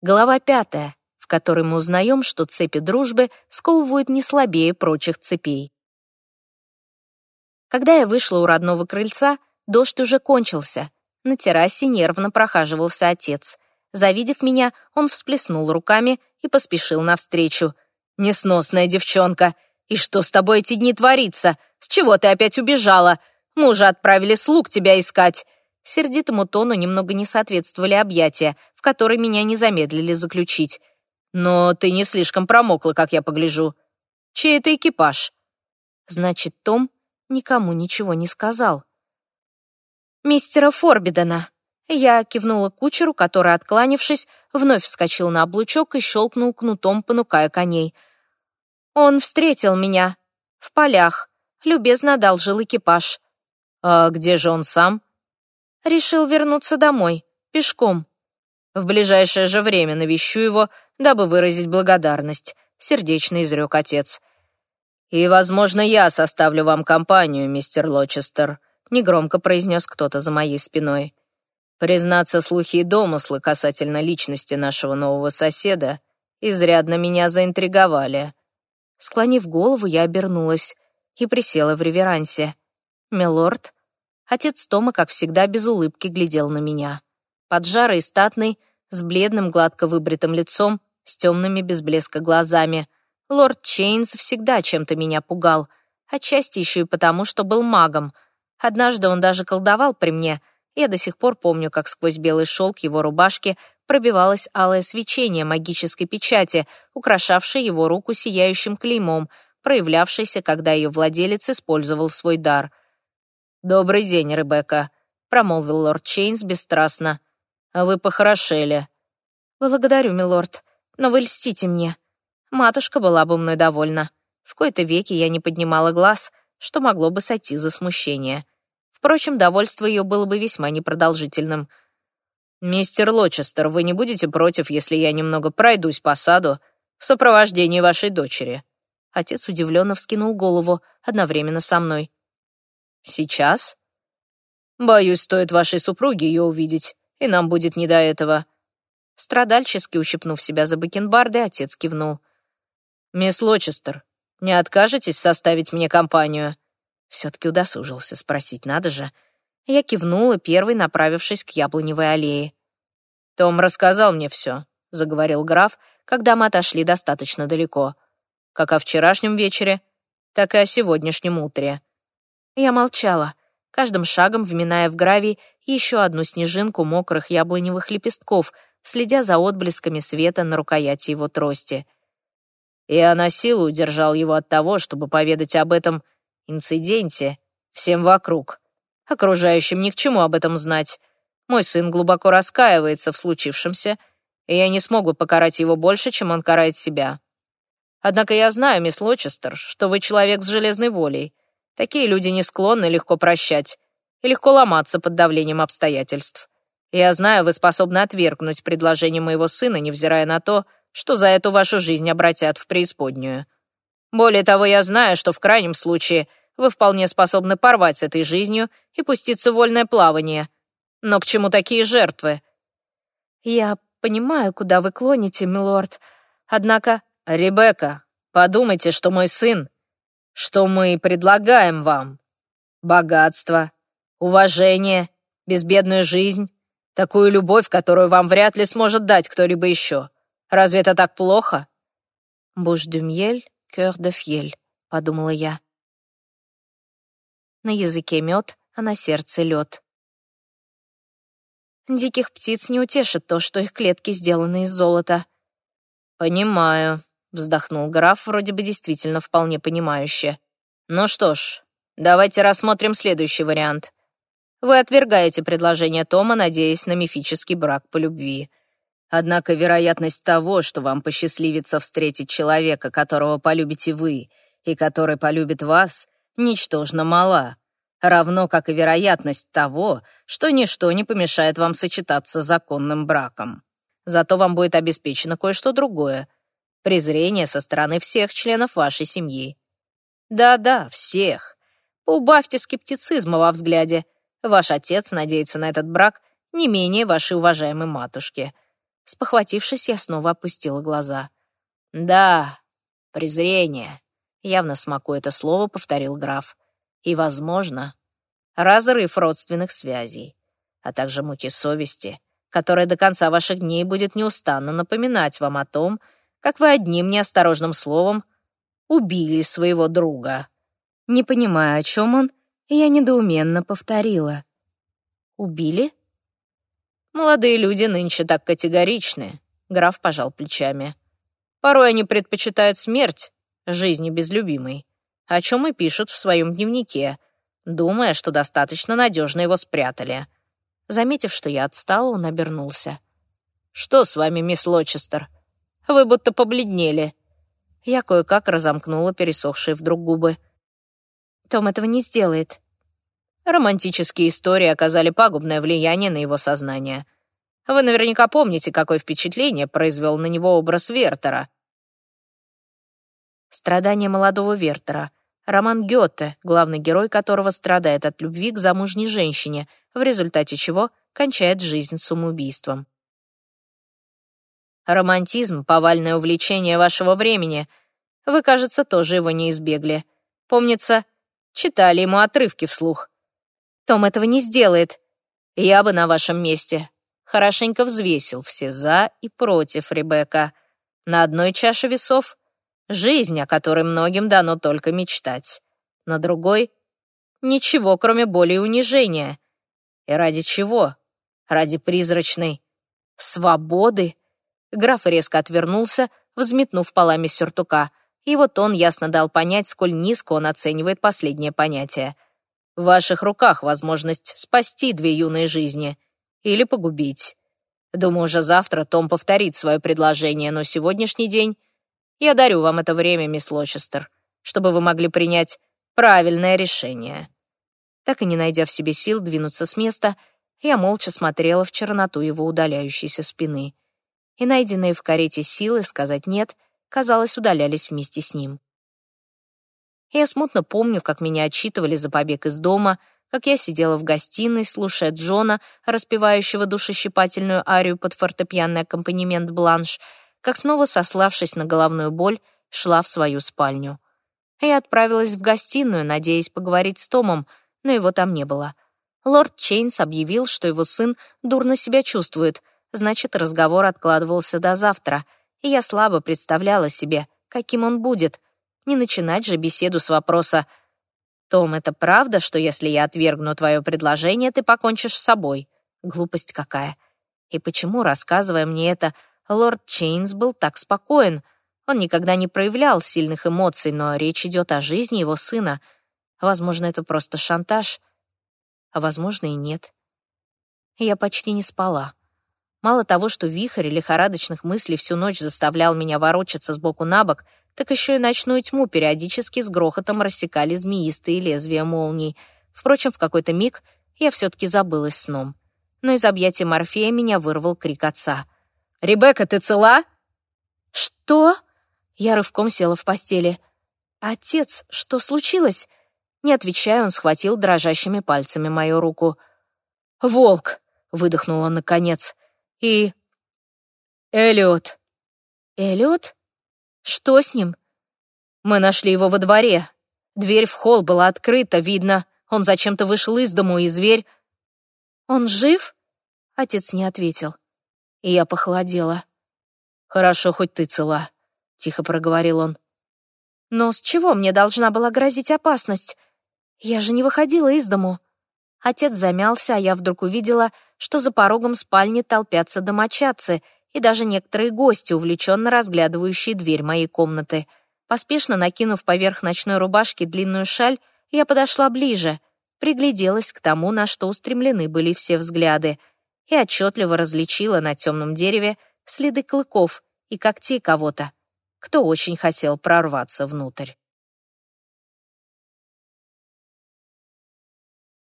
Глава пятая, в которой мы узнаем, что цепи дружбы сковывают не слабее прочих цепей. Когда я вышла у родного крыльца, дождь уже кончился. На террасе нервно прохаживался отец. Завидев меня, он всплеснул руками и поспешил навстречу. «Несносная девчонка! И что с тобой эти дни творится? С чего ты опять убежала? Мужа отправили слуг тебя искать!» Сердитому тону немного не соответствовали объятия, в которые меня не замедлили заключить. «Но ты не слишком промокла, как я погляжу. Чей это экипаж?» Значит, Том никому ничего не сказал. «Мистера Форбидена». Я кивнула кучеру, который, откланившись, вновь вскочил на облучок и щелкнул кнутом, понукая коней. Он встретил меня в полях, любезно одолжил экипаж. «А где же он сам?» Решил вернуться домой, пешком. В ближайшее же время навещу его, дабы выразить благодарность, сердечно изрек отец. «И, возможно, я составлю вам компанию, мистер Лочестер», негромко произнес кто-то за моей спиной. Признаться, слухи и домыслы касательно личности нашего нового соседа изрядно меня заинтриговали. Склонив голову, я обернулась и присела в реверансе. «Милорд?» Отец Тома, как всегда, без улыбки глядел на меня. Поджарый статный, с бледным, гладко выбритым лицом, с темными без блеска глазами. Лорд Чейнс всегда чем-то меня пугал, отчасти еще и потому, что был магом. Однажды он даже колдовал при мне. Я до сих пор помню, как сквозь белый шелк его рубашки пробивалось алое свечение магической печати, украшавшее его руку сияющим клеймом, проявлявшееся, когда ее владелец использовал свой дар. «Добрый день, Ребекка», — промолвил лорд Чейнс бесстрастно. «А вы похорошели». «Благодарю, милорд, но вы льстите мне. Матушка была бы мной довольна. В кои-то веки я не поднимала глаз, что могло бы сойти за смущение. Впрочем, довольство ее было бы весьма непродолжительным. «Мистер Лочестер, вы не будете против, если я немного пройдусь по саду в сопровождении вашей дочери?» Отец удивленно вскинул голову одновременно со мной. Сейчас? Боюсь, стоит вашей супруге ее увидеть, и нам будет не до этого. Страдальчески ущипнув себя за бакенбарды, отец кивнул. «Мисс Лочестер, не откажетесь составить мне компанию?» Все-таки удосужился спросить, надо же. Я кивнула, первой направившись к яблоневой аллее. «Том рассказал мне все», — заговорил граф, когда мы отошли достаточно далеко. «Как о вчерашнем вечере, так и о сегодняшнем утре. Я молчала, каждым шагом вминая в гравий еще одну снежинку мокрых яблоневых лепестков, следя за отблесками света на рукояти его трости. Я на силу удержал его от того, чтобы поведать об этом инциденте всем вокруг. Окружающим ни к чему об этом знать. Мой сын глубоко раскаивается в случившемся, и я не смогу покарать его больше, чем он карает себя. Однако я знаю, мисс Лочестер, что вы человек с железной волей, Такие люди не склонны легко прощать и легко ломаться под давлением обстоятельств. Я знаю, вы способны отвергнуть предложение моего сына, невзирая на то, что за эту вашу жизнь обратят в преисподнюю. Более того, я знаю, что в крайнем случае вы вполне способны порвать с этой жизнью и пуститься в вольное плавание. Но к чему такие жертвы? Я понимаю, куда вы клоните, милорд. Однако... Ребекка, подумайте, что мой сын что мы предлагаем вам? Богатство, уважение, безбедную жизнь, такую любовь, которую вам вряд ли сможет дать кто-либо еще. Разве это так плохо? «Буш де мьель, кёр де фьель», — подумала я. На языке мед, а на сердце лед. Диких птиц не утешит то, что их клетки сделаны из золота. «Понимаю», вздохнул граф, вроде бы действительно вполне понимающе. Ну что ж, давайте рассмотрим следующий вариант. Вы отвергаете предложение Тома, надеясь на мифический брак по любви. Однако вероятность того, что вам посчастливится встретить человека, которого полюбите вы, и который полюбит вас, ничтожно мала, равно как и вероятность того, что ничто не помешает вам сочетаться законным браком. Зато вам будет обеспечено кое-что другое — презрение со стороны всех членов вашей семьи. Да-да, всех. Убавьте скептицизма во взгляде. Ваш отец надеется на этот брак не менее вашей уважаемой матушки. Спохватившись, я снова опустила глаза. «Да, презрение», — явно смакуя это слово, повторил граф. «И, возможно, разрыв родственных связей, а также муки совести, которая до конца ваших дней будет неустанно напоминать вам о том, как вы одним неосторожным словом убили своего друга». Не понимая, о чем он, я недоуменно повторила. «Убили?» «Молодые люди нынче так категоричны», — граф пожал плечами. «Порой они предпочитают смерть жизни без любимой, о чем и пишут в своем дневнике, думая, что достаточно надежно его спрятали». Заметив, что я отстала, он обернулся. «Что с вами, мисс Лочестер? Вы будто побледнели». Я кое-как разомкнула пересохшие вдруг губы. Том этого не сделает. Романтические истории оказали пагубное влияние на его сознание. Вы наверняка помните, какое впечатление произвел на него образ Вертера. «Страдания молодого Вертера», роман Гёте, главный герой которого страдает от любви к замужней женщине, в результате чего кончает жизнь самоубийством. Романтизм — повальное увлечение вашего времени. Вы, кажется, тоже его не избегли. Помнится, читали ему отрывки вслух. Том этого не сделает. Я бы на вашем месте хорошенько взвесил все «за» и «против» Ребекка. На одной чаше весов — жизнь, о которой многим дано только мечтать. На другой — ничего, кроме боли и унижения. И ради чего? Ради призрачной свободы? Граф резко отвернулся, взметнув полами сюртука. И вот он ясно дал понять, сколь низко он оценивает последнее понятие — в ваших руках возможность спасти две юные жизни или погубить. Думаю, уже завтра Том повторит свое предложение, но сегодняшний день я дарю вам это время, мисс Лочестер, чтобы вы могли принять правильное решение». Так и не найдя в себе сил двинуться с места, я молча смотрела в черноту его удаляющейся спины. И найденные в карете силы сказать «нет» казалось, удалялись вместе с ним. Я смутно помню, как меня отчитывали за побег из дома, как я сидела в гостиной, слушая Джона, распевающего душещипательную арию под фортепианный аккомпанемент бланш, как снова сославшись на головную боль, шла в свою спальню. Я отправилась в гостиную, надеясь поговорить с Томом, но его там не было. Лорд Чейнс объявил, что его сын дурно себя чувствует, значит, разговор откладывался до завтра, и я слабо представляла себе, каким он будет — не начинать же беседу с вопроса «Том, это правда, что если я отвергну твое предложение, ты покончишь с собой?» Глупость какая. И почему, рассказывая мне это, лорд Чейнс был так спокоен? Он никогда не проявлял сильных эмоций, но речь идет о жизни его сына. Возможно, это просто шантаж, а возможно и нет. Я почти не спала. Мало того, что вихрь лихорадочных мыслей всю ночь заставлял меня ворочаться сбоку на бок, так еще и ночную тьму периодически с грохотом рассекали змеистые лезвия молний. Впрочем, в какой-то миг я все-таки забылась сном. Но из объятия Морфея меня вырвал крик отца. «Ребекка, ты цела?» «Что?» Я рывком села в постели. «Отец, что случилось?» Не отвечая, он схватил дрожащими пальцами мою руку. «Волк!» — выдохнула наконец. «И... Эллиот». «Эллиот?» Что с ним? Мы нашли его во дворе. Дверь в холл была открыта, видно. Он зачем-то вышел из дому, и зверь... Он жив? Отец не ответил. И я похолодела. «Хорошо, хоть ты цела», — тихо проговорил он. «Но с чего мне должна была грозить опасность? Я же не выходила из дому». Отец замялся, а я вдруг увидела, что за порогом спальни толпятся домочадцы — и даже некоторые гости, увлеченно разглядывающие дверь моей комнаты. Поспешно накинув поверх ночной рубашки длинную шаль, я подошла ближе, пригляделась к тому, на что устремлены были все взгляды, и отчетливо различила на темном дереве следы клыков и когтей кого-то, кто очень хотел прорваться внутрь.